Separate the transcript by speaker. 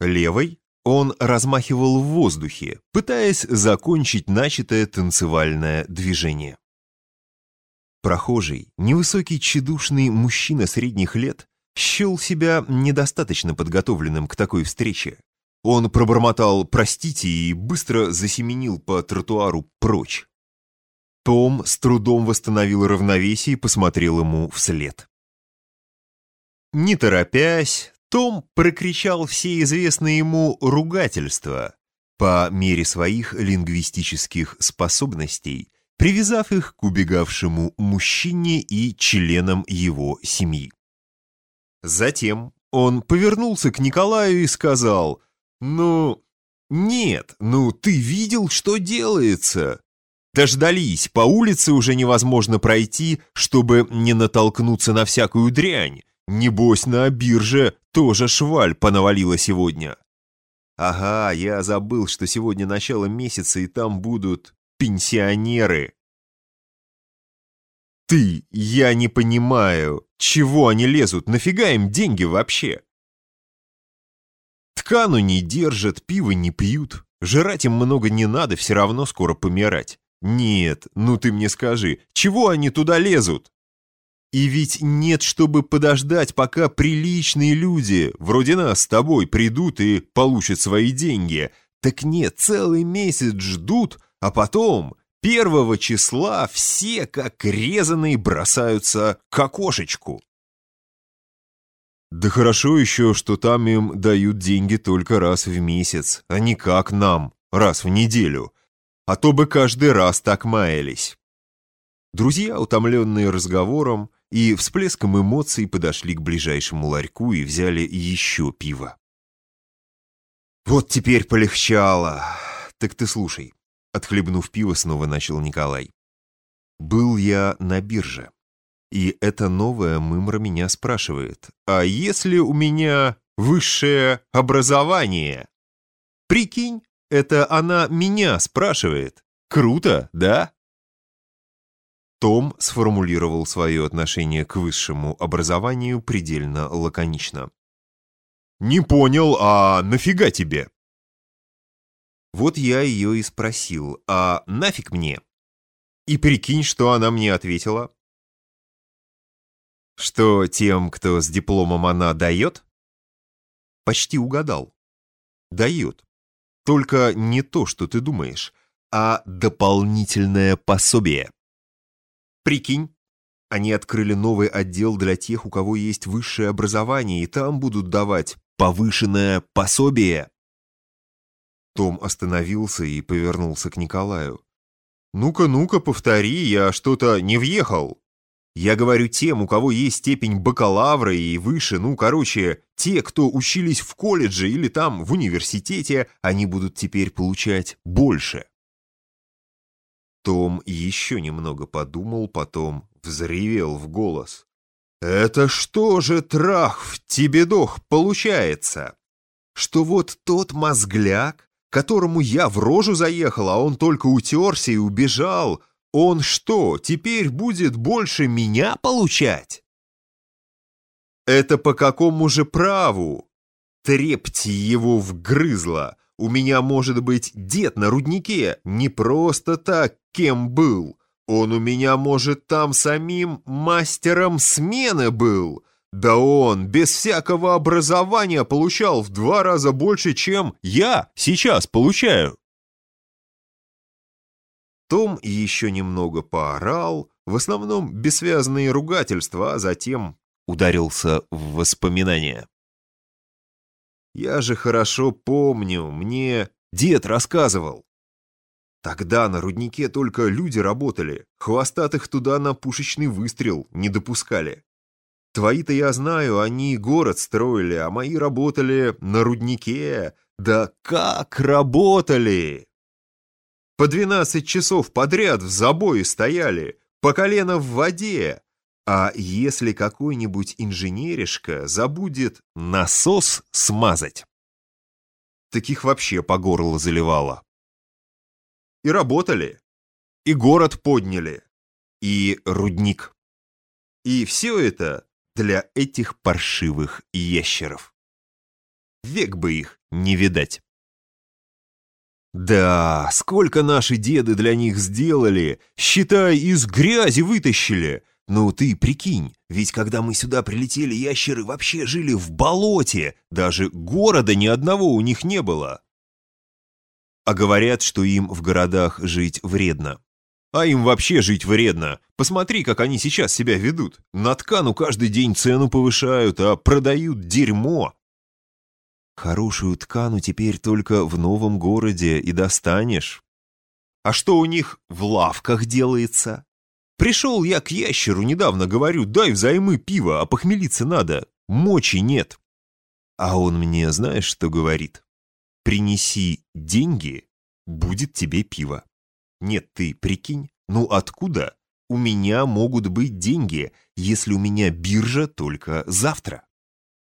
Speaker 1: Левой он размахивал в воздухе, пытаясь закончить начатое танцевальное движение. Прохожий, невысокий тщедушный мужчина средних лет, счел себя недостаточно подготовленным к такой встрече. Он пробормотал «простите» и быстро засеменил по тротуару прочь. Том с трудом восстановил равновесие и посмотрел ему вслед. Не торопясь, том прокричал все известные ему ругательства по мере своих лингвистических способностей, привязав их к убегавшему мужчине и членам его семьи. Затем он повернулся к Николаю и сказал, «Ну, нет, ну ты видел, что делается? Дождались, по улице уже невозможно пройти, чтобы не натолкнуться на всякую дрянь. Небось, на бирже тоже шваль понавалила сегодня. Ага, я забыл, что сегодня начало месяца, и там будут пенсионеры. Ты, я не понимаю, чего они лезут, нафига им деньги вообще? Ткану не держат, пиво не пьют, жрать им много не надо, все равно скоро помирать. Нет, ну ты мне скажи, чего они туда лезут? И ведь нет, чтобы подождать, пока приличные люди, вроде нас с тобой, придут и получат свои деньги. Так нет, целый месяц ждут, а потом, первого числа, все как резаные бросаются к окошечку. Да хорошо еще, что там им дают деньги только раз в месяц, а не как нам, раз в неделю. А то бы каждый раз так маялись. Друзья, утомленные разговором, и всплеском эмоций подошли к ближайшему ларьку и взяли еще пиво. «Вот теперь полегчало. Так ты слушай». Отхлебнув пиво, снова начал Николай. «Был я на бирже, и эта новая мымра меня спрашивает, а если у меня высшее образование? Прикинь, это она меня спрашивает. Круто, да?» Том сформулировал свое отношение к высшему образованию предельно лаконично. «Не понял, а нафига тебе?» Вот я ее и спросил, а нафиг мне? И прикинь, что она мне ответила. Что тем, кто с дипломом она дает? Почти угадал. Дает. Только не то, что ты думаешь, а дополнительное пособие. Прикинь, они открыли новый отдел для тех, у кого есть высшее образование, и там будут давать повышенное пособие. Том остановился и повернулся к Николаю. «Ну-ка, ну-ка, повтори, я что-то не въехал. Я говорю тем, у кого есть степень бакалавра и выше, ну, короче, те, кто учились в колледже или там в университете, они будут теперь получать больше». Том еще немного подумал, потом взревел в голос. «Это что же, трах, в тебе дох получается? Что вот тот мозгляк, которому я в рожу заехал, а он только утерся и убежал, он что, теперь будет больше меня получать?» «Это по какому же праву?» Трепти его вгрызло. У меня, может быть, дед на руднике не просто так кем был. Он у меня, может, там самим мастером смены был. Да он без всякого образования получал в два раза больше, чем я сейчас получаю. Том еще немного поорал, в основном бессвязные ругательства, а затем ударился в воспоминания. Я же хорошо помню, мне дед рассказывал. Тогда на руднике только люди работали, хвостатых туда на пушечный выстрел не допускали. Твои-то я знаю, они город строили, а мои работали на руднике. Да как работали! По двенадцать часов подряд в забое стояли, по колено в воде, а если какой-нибудь инженеришка забудет насос смазать? Таких вообще по горло заливало. И работали, и город подняли, и рудник. И все это для этих паршивых ящеров. Век бы их не видать. Да, сколько наши деды для них сделали, считай, из грязи вытащили. Ну ты прикинь, ведь когда мы сюда прилетели, ящеры вообще жили в болоте, даже города ни одного у них не было. А говорят, что им в городах жить вредно. А им вообще жить вредно. Посмотри, как они сейчас себя ведут. На ткану каждый день цену повышают, а продают дерьмо. Хорошую ткану теперь только в новом городе и достанешь. А что у них в лавках делается? Пришел я к ящеру недавно, говорю, дай взаймы пиво, а похмелиться надо. Мочи нет. А он мне, знаешь, что говорит? Принеси деньги, будет тебе пиво. Нет, ты прикинь, ну откуда? У меня могут быть деньги, если у меня биржа только завтра.